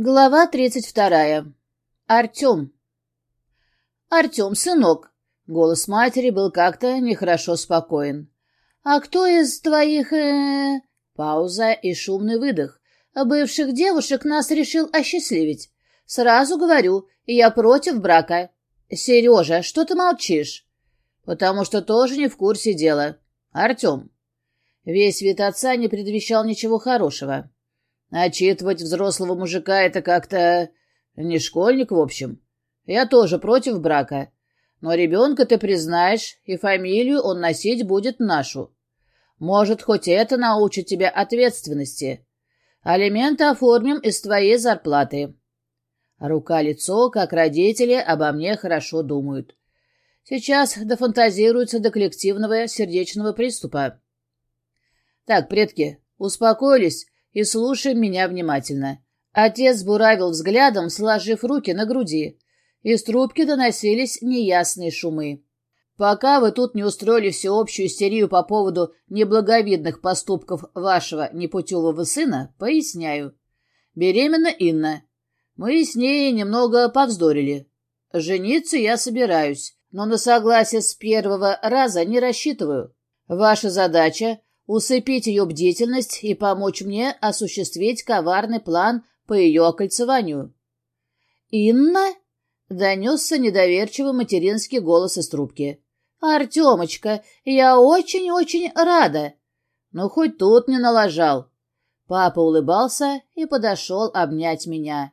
Глава тридцать вторая. Артем. «Артем, сынок!» Голос матери был как-то нехорошо спокоен. «А кто из твоих...» э... Пауза и шумный выдох. «Бывших девушек нас решил осчастливить. Сразу говорю, я против брака. Сережа, что ты молчишь?» «Потому что тоже не в курсе дела. Артем». Весь вид отца не предвещал ничего хорошего. Отчитывать взрослого мужика — это как-то... не школьник, в общем. Я тоже против брака. Но ребенка ты признаешь, и фамилию он носить будет нашу. Может, хоть это научит тебя ответственности. Алименты оформим из твоей зарплаты. Рука-лицо, как родители, обо мне хорошо думают. Сейчас дофантазируются до коллективного сердечного приступа. Так, предки, успокоились и слушаем меня внимательно. Отец буравил взглядом, сложив руки на груди. Из трубки доносились неясные шумы. Пока вы тут не устроили всеобщую истерию по поводу неблаговидных поступков вашего непутевого сына, поясняю. Беременна Инна. Мы с ней немного повздорили. Жениться я собираюсь, но на согласие с первого раза не рассчитываю. Ваша задача усыпить ее бдительность и помочь мне осуществить коварный план по ее окольцеванию. «Инна?» — донесся недоверчивый материнский голос из трубки. «Артемочка, я очень-очень рада!» «Ну, хоть тут не налажал!» Папа улыбался и подошел обнять меня.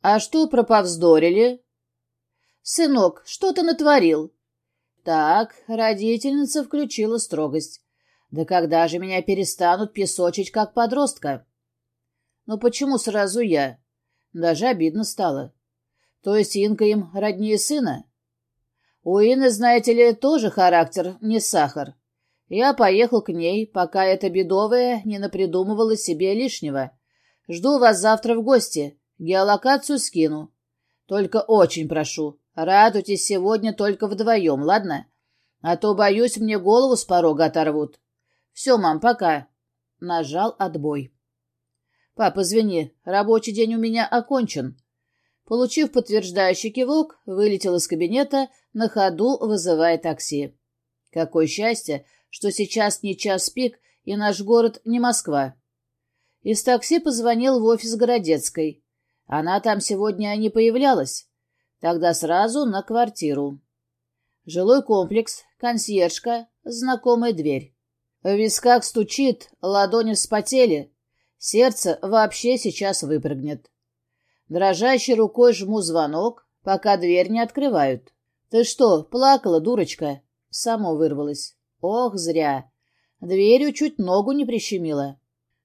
«А что проповздорили?» «Сынок, что ты натворил?» Так, родительница включила строгость. Да когда же меня перестанут песочить, как подростка? Ну почему сразу я? Даже обидно стало. То есть Инка им роднее сына? У Инны, знаете ли, тоже характер не сахар. Я поехал к ней, пока эта бедовая не напридумывала себе лишнего. Жду вас завтра в гости. Геолокацию скину. Только очень прошу, радуйтесь сегодня только вдвоем, ладно? А то, боюсь, мне голову с порога оторвут. «Все, мам, пока». Нажал отбой. «Папа, извини, рабочий день у меня окончен». Получив подтверждающий кивок, вылетел из кабинета, на ходу вызывая такси. Какое счастье, что сейчас не час пик, и наш город не Москва. Из такси позвонил в офис Городецкой. Она там сегодня не появлялась. Тогда сразу на квартиру. Жилой комплекс, консьержка, знакомая дверь. В висках стучит, ладони вспотели. Сердце вообще сейчас выпрыгнет. Дрожащей рукой жму звонок, пока дверь не открывают. «Ты что, плакала, дурочка?» Само вырвалось. «Ох, зря. Дверью чуть ногу не прищемила».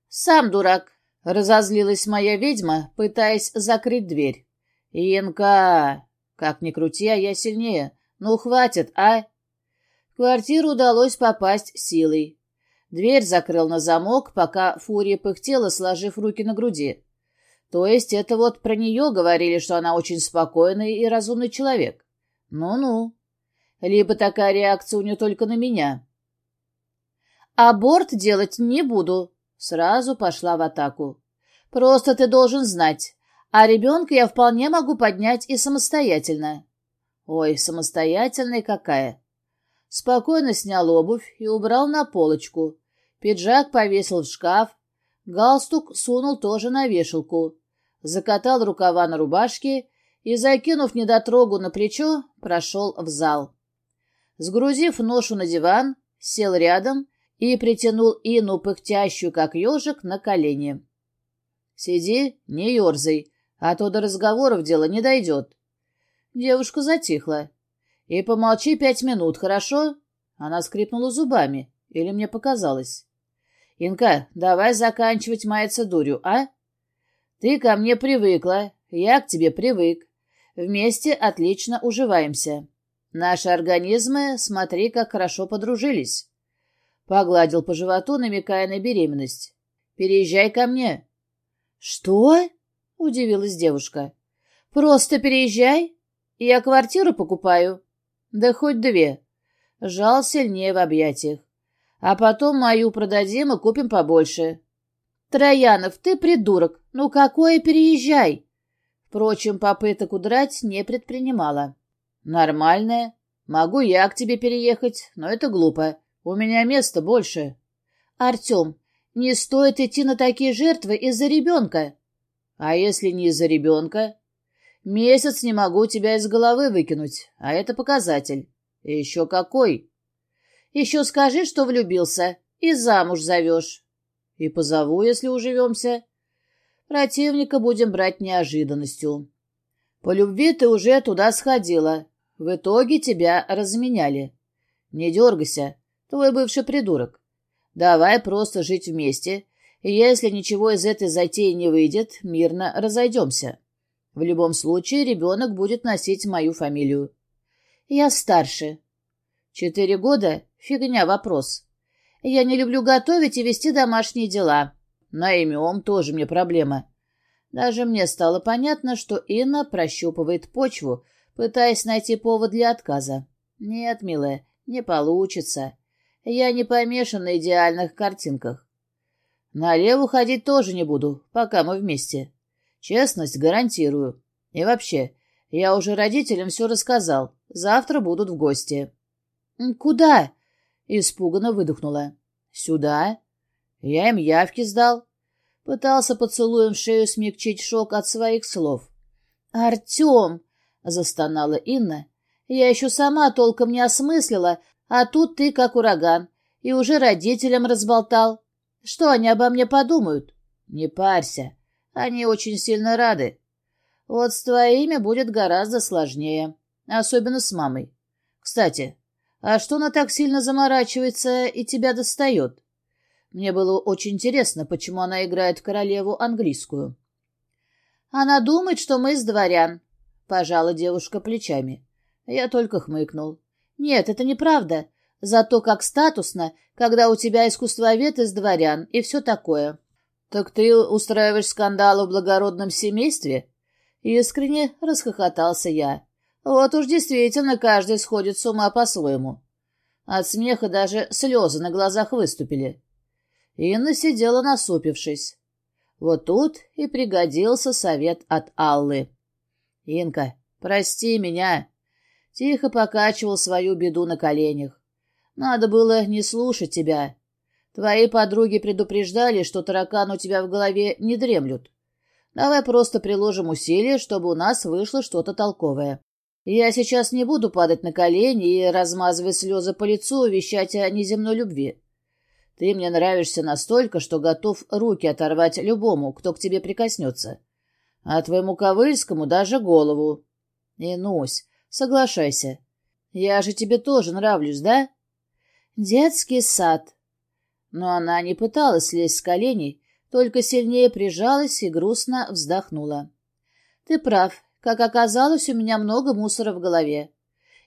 «Сам дурак!» — разозлилась моя ведьма, пытаясь закрыть дверь. «Инка! Как ни крути, а я сильнее. Ну, хватит, а?» В квартиру удалось попасть силой. Дверь закрыл на замок, пока Фурия пыхтела, сложив руки на груди. То есть это вот про нее говорили, что она очень спокойный и разумный человек. Ну-ну. Либо такая реакция у нее только на меня. «Аборт делать не буду», — сразу пошла в атаку. «Просто ты должен знать, а ребенка я вполне могу поднять и самостоятельно». «Ой, самостоятельная какая!» Спокойно снял обувь и убрал на полочку, Пиджак повесил в шкаф, галстук сунул тоже на вешалку, закатал рукава на рубашке и, закинув недотрогу на плечо, прошел в зал. Сгрузив ношу на диван, сел рядом и притянул Ину, пыхтящую, как ежик, на колени. «Сиди, не ерзай, а то до разговоров дело не дойдет». Девушка затихла. «И помолчи пять минут, хорошо?» Она скрипнула зубами. Или мне показалось? «Инка, давай заканчивать маяться дурью, а? Ты ко мне привыкла, я к тебе привык. Вместе отлично уживаемся. Наши организмы, смотри, как хорошо подружились». Погладил по животу, намекая на беременность. «Переезжай ко мне». «Что?» — удивилась девушка. «Просто переезжай. Я квартиру покупаю. Да хоть две». Жал сильнее в объятиях. А потом мою продадим и купим побольше. Троянов, ты придурок. Ну какое переезжай? Впрочем, попыток удрать не предпринимала. «Нормальная. Могу я к тебе переехать, но это глупо. У меня места больше». «Артем, не стоит идти на такие жертвы из-за ребенка». «А если не из-за ребенка?» «Месяц не могу тебя из головы выкинуть, а это показатель. И еще какой?» «Еще скажи, что влюбился, и замуж зовешь». «И позову, если уживемся». «Противника будем брать неожиданностью». «По любви ты уже туда сходила. В итоге тебя разменяли. Не дергайся, твой бывший придурок. Давай просто жить вместе, и если ничего из этой затеи не выйдет, мирно разойдемся. В любом случае ребенок будет носить мою фамилию. Я старше. Четыре года — фигня вопрос. Я не люблю готовить и вести домашние дела. Наймем тоже мне проблема. Даже мне стало понятно, что Инна прощупывает почву, пытаясь найти повод для отказа. Нет, милая, не получится. Я не помешан на идеальных картинках. Налево ходить тоже не буду, пока мы вместе. Честность гарантирую. И вообще, я уже родителям все рассказал. Завтра будут в гости. «Куда?» — испуганно выдохнула. «Сюда. Я им явки сдал». Пытался поцелуем в шею смягчить шок от своих слов. «Артем!» — застонала Инна. «Я еще сама толком не осмыслила, а тут ты как ураган, и уже родителям разболтал. Что они обо мне подумают? Не парься, они очень сильно рады. Вот с твоими будет гораздо сложнее, особенно с мамой. Кстати, а что она так сильно заморачивается и тебя достает? Мне было очень интересно, почему она играет королеву английскую. Она думает, что мы из дворян, — пожала девушка плечами. Я только хмыкнул. Нет, это неправда. Зато как статусно, когда у тебя искусствовед из дворян и все такое. Так ты устраиваешь скандал в благородном семействе? Искренне расхохотался я. Вот уж действительно каждый сходит с ума по-своему. От смеха даже слезы на глазах выступили. Инна сидела насупившись. Вот тут и пригодился совет от Аллы. «Инка, прости меня. Тихо покачивал свою беду на коленях. Надо было не слушать тебя. Твои подруги предупреждали, что таракан у тебя в голове не дремлют. Давай просто приложим усилия, чтобы у нас вышло что-то толковое. Я сейчас не буду падать на колени и размазывать слезы по лицу, вещать о неземной любви. Ты мне нравишься настолько, что готов руки оторвать любому, кто к тебе прикоснется. А твоему Ковыльскому даже голову. И нусь, Соглашайся. Я же тебе тоже нравлюсь, да? Детский сад. Но она не пыталась слезть с коленей, только сильнее прижалась и грустно вздохнула. Ты прав. Как оказалось, у меня много мусора в голове.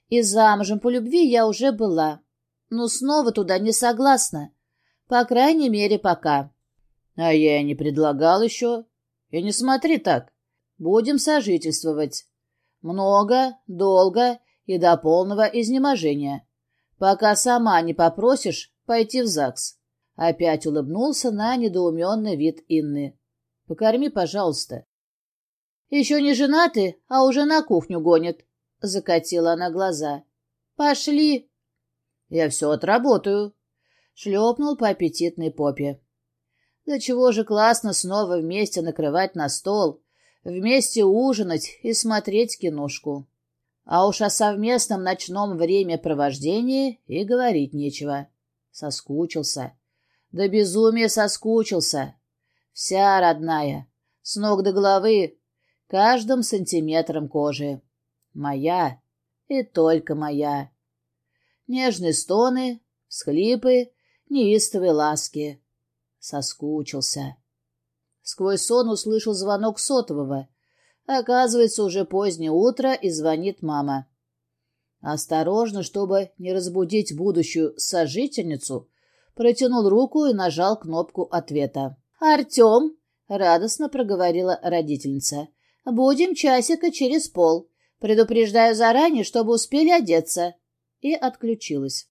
И замужем по любви я уже была. Но снова туда не согласна. По крайней мере, пока. А я не предлагал еще. И не смотри так. Будем сожительствовать. Много, долго и до полного изнеможения. Пока сама не попросишь пойти в ЗАГС. Опять улыбнулся на недоуменный вид Инны. Покорми, пожалуйста. Еще не женаты, а уже на кухню гонит. Закатила она глаза. Пошли. Я все отработаю. Шлепнул по аппетитной попе. Да чего же классно снова вместе накрывать на стол, вместе ужинать и смотреть киношку. А уж о совместном ночном времяпровождении и говорить нечего. Соскучился. Да безумие соскучился. Вся родная, с ног до головы, каждым сантиметром кожи. Моя и только моя. Нежные стоны, всхлипы, неистовые ласки. Соскучился. Сквозь сон услышал звонок сотового. Оказывается, уже позднее утро, и звонит мама. Осторожно, чтобы не разбудить будущую сожительницу, протянул руку и нажал кнопку ответа. «Артем!» — радостно проговорила родительница. «Будем часика через пол. Предупреждаю заранее, чтобы успели одеться». И отключилась.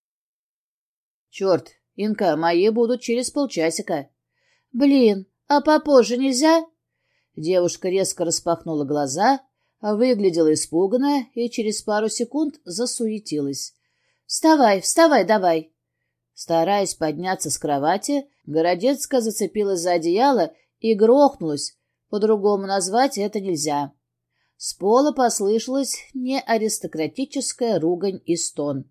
«Черт, Инка, мои будут через полчасика». «Блин, а попозже нельзя? Девушка резко распахнула глаза, выглядела испуганная и через пару секунд засуетилась. «Вставай, вставай давай!» Стараясь подняться с кровати, Городецкая зацепилась за одеяло и грохнулась. По-другому назвать это нельзя. С пола послышалась неаристократическая ругань и стон.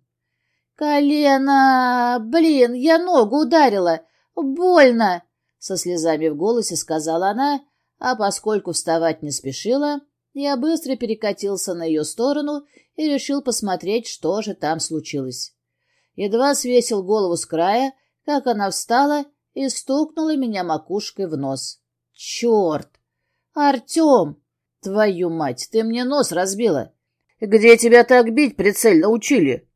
«Колено! Блин, я ногу ударила! Больно!» Со слезами в голосе сказала она, а поскольку вставать не спешила, я быстро перекатился на ее сторону и решил посмотреть, что же там случилось. Едва свесил голову с края, как она встала и стукнула меня макушкой в нос. «Черт! Артем! Твою мать, ты мне нос разбила! Где тебя так бить прицельно учили?»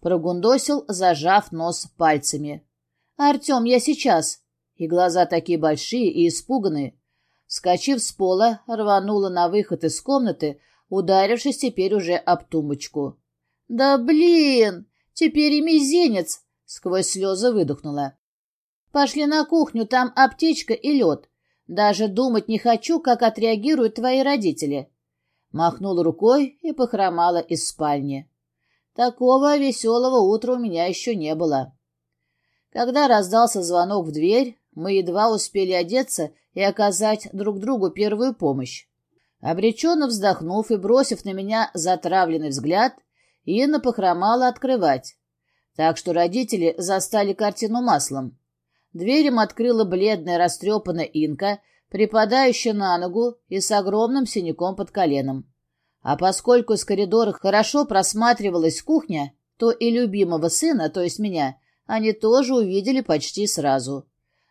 Прогундосил, зажав нос пальцами. «Артем, я сейчас!» И глаза такие большие и испуганные. Скочив с пола, рванула на выход из комнаты, ударившись теперь уже об тумбочку. «Да блин! Теперь и мизинец!» — сквозь слезы выдохнула. «Пошли на кухню, там аптечка и лед. Даже думать не хочу, как отреагируют твои родители». Махнула рукой и похромала из спальни. Такого веселого утра у меня еще не было. Когда раздался звонок в дверь, мы едва успели одеться и оказать друг другу первую помощь. Обреченно вздохнув и бросив на меня затравленный взгляд, Инна похромала открывать. Так что родители застали картину маслом. Дверь им открыла бледная растрепанная Инка, припадающая на ногу и с огромным синяком под коленом. А поскольку из коридора хорошо просматривалась кухня, то и любимого сына, то есть меня, они тоже увидели почти сразу.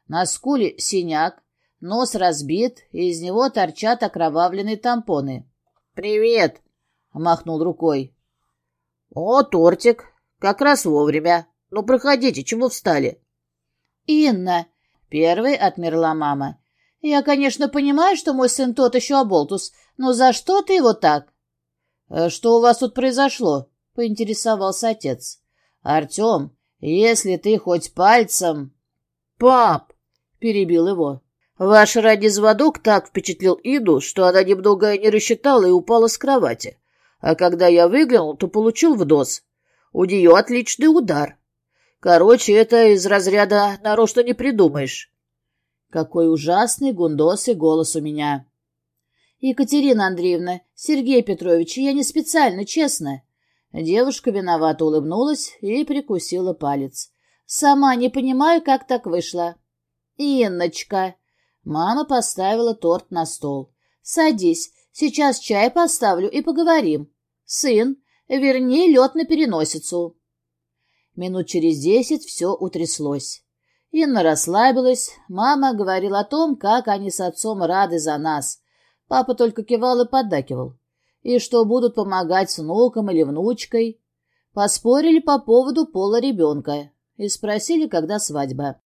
На скуле синяк, нос разбит, и из него торчат окровавленные тампоны. «Привет!» — махнул рукой. «О, тортик! Как раз вовремя. Ну, проходите, чего встали?» «Инна!» — первой отмерла мама. «Я, конечно, понимаю, что мой сын тот еще оболтус, но за что ты его так?» «Э, «Что у вас тут произошло?» — поинтересовался отец. «Артем, если ты хоть пальцем...» «Пап!» — перебил его. «Ваш радизводок так впечатлил Иду, что она немного не рассчитала и упала с кровати. А когда я выглянул, то получил в дос. У нее отличный удар. Короче, это из разряда нарочно не придумаешь». Какой ужасный гундосый голос у меня. «Екатерина Андреевна, Сергей Петрович, я не специально, честно». Девушка виновато улыбнулась и прикусила палец. «Сама не понимаю, как так вышло». «Инночка!» Мама поставила торт на стол. «Садись, сейчас чай поставлю и поговорим. Сын, верни лед на переносицу». Минут через десять все утряслось. Инна расслабилась, мама говорила о том, как они с отцом рады за нас, Папа только кивал и поддакивал. И что будут помогать с внуком или внучкой. Поспорили по поводу пола ребенка и спросили, когда свадьба.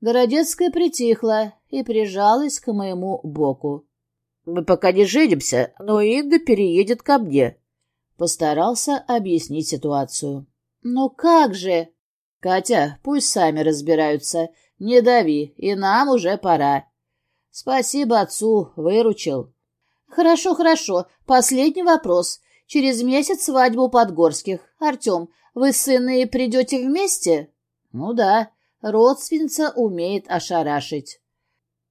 Городецкая притихла и прижалась к моему боку. — Мы пока не женимся, но Инга переедет ко мне. Постарался объяснить ситуацию. — Ну как же? — Катя, пусть сами разбираются. Не дави, и нам уже пора. Спасибо отцу, выручил. Хорошо, хорошо. Последний вопрос. Через месяц свадьбу Подгорских. Артем, вы с сыной придете вместе? Ну да, родственница умеет ошарашить.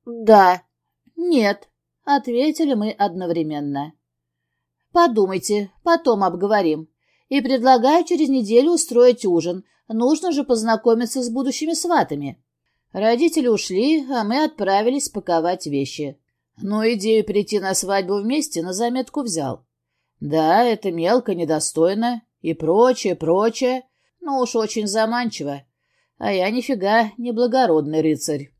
Да. Нет, ответили мы одновременно. Подумайте, потом обговорим. И предлагаю через неделю устроить ужин. Нужно же познакомиться с будущими сватами. Родители ушли, а мы отправились паковать вещи. Но идею прийти на свадьбу вместе на заметку взял. Да, это мелко, недостойно и прочее, прочее, но уж очень заманчиво. А я нифига не благородный рыцарь.